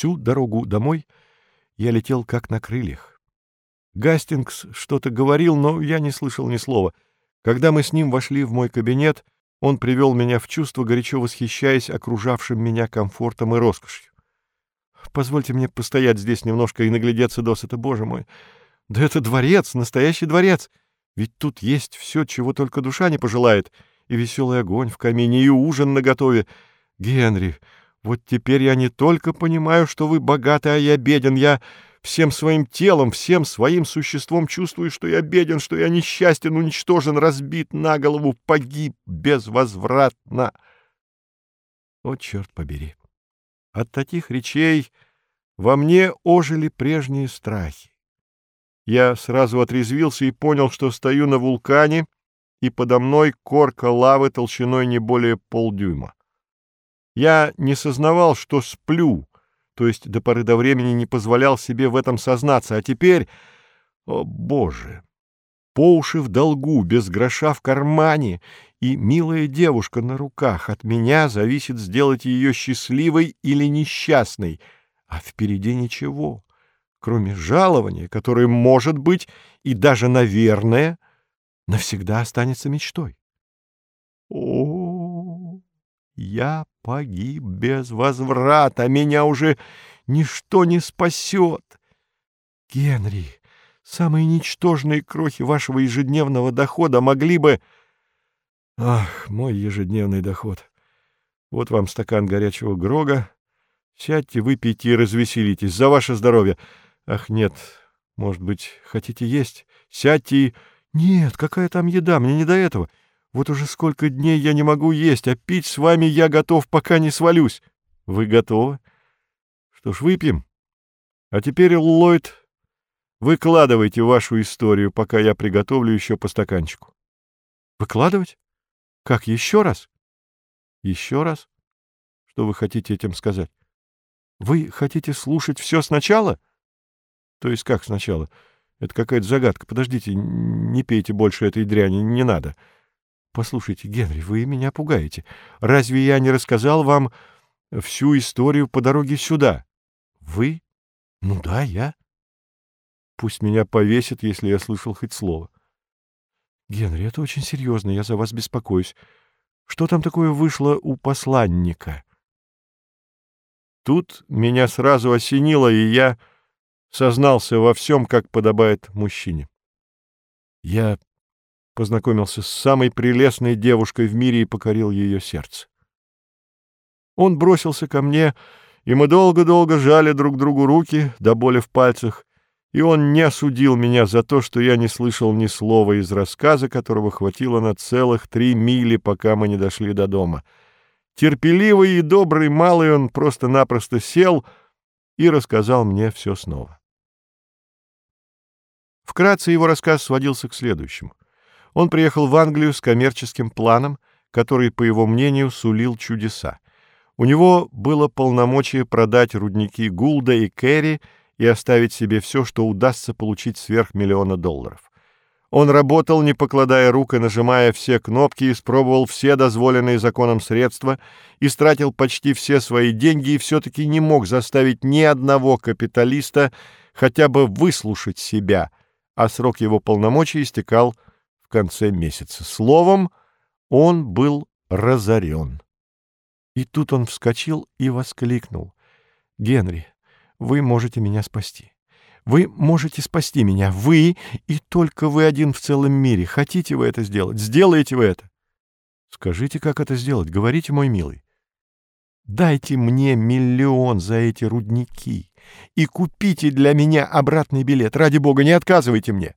Всю дорогу домой я летел как на крыльях. Гастингс что-то говорил, но я не слышал ни слова. Когда мы с ним вошли в мой кабинет, он привел меня в чувство, горячо восхищаясь окружавшим меня комфортом и роскошью. Позвольте мне постоять здесь немножко и наглядеться досыта, боже мой. Да это дворец, настоящий дворец. Ведь тут есть все, чего только душа не пожелает. И веселый огонь в камине, и ужин наготове. Генри, вот теперь я не только понимаю, что вы богаты, а я беден. Я всем своим телом, всем своим существом чувствую, что я беден, что я несчастен, уничтожен, разбит на голову, погиб безвозвратно. О, черт побери! От таких речей во мне ожили прежние страхи. Я сразу отрезвился и понял, что стою на вулкане, и подо мной корка лавы толщиной не более полдюйма. Я не сознавал, что сплю, то есть до поры до времени не позволял себе в этом сознаться, а теперь, о боже, по уши в долгу, без гроша в кармане, и милая девушка на руках, от меня зависит сделать ее счастливой или несчастной, а впереди ничего, кроме жалования, которое, может быть, и даже, наверное, навсегда останется мечтой. О, я погиб без возврата, меня уже ничто не спасет. Генри, самые ничтожные крохи вашего ежедневного дохода могли бы... Ах, мой ежедневный доход. Вот вам стакан горячего грога. Сядьте, выпейте и развеселитесь. За ваше здоровье. Ах, нет, может быть, хотите есть? Сядьте и... Нет, какая там еда, мне не до этого. Вот уже сколько дней я не могу есть, а пить с вами я готов, пока не свалюсь. Вы готовы? Что ж, выпьем. А теперь, Ллойд, выкладывайте вашу историю, пока я приготовлю еще по стаканчику. Выкладывать? Как, еще раз? Еще раз? Что вы хотите этим сказать? Вы хотите слушать все сначала? То есть как сначала? Это какая-то загадка. Подождите, не пейте больше этой дряни, не надо. — Послушайте, Генри, вы меня пугаете. Разве я не рассказал вам всю историю по дороге сюда? Вы? Ну да, я. Пусть меня повесят, если я слышал хоть слово. Генри, это очень серьезно, я за вас беспокоюсь. Что там такое вышло у посланника? Тут меня сразу осенило, и я сознался во всем, как подобает мужчине. Я познакомился с самой прелестной девушкой в мире и покорил ее сердце. Он бросился ко мне, и мы долго-долго жали друг другу руки до боли в пальцах, и он не осудил меня за то, что я не слышал ни слова из рассказа, которого хватило на целых три мили, пока мы не дошли до дома. Терпеливый и добрый малый он просто-напросто сел и рассказал мне все снова. Вкратце его рассказ сводился к следующему. Он приехал в Англию с коммерческим планом, который, по его мнению, сулил чудеса. У него было полномочие продать рудники Гулда и Керри и оставить себе все, что удастся получить сверх миллиона долларов. Он работал, не покладая рук и нажимая все кнопки, испробовал все дозволенные законом средства, истратил почти все свои деньги и все-таки не мог заставить ни одного капиталиста хотя бы выслушать себя, а срок его полномочий истекал конце месяца. Словом, он был разорен. И тут он вскочил и воскликнул. «Генри, вы можете меня спасти. Вы можете спасти меня. Вы и только вы один в целом мире. Хотите вы это сделать? Сделаете вы это?» «Скажите, как это сделать? Говорите, мой милый». «Дайте мне миллион за эти рудники и купите для меня обратный билет. Ради бога, не отказывайте мне».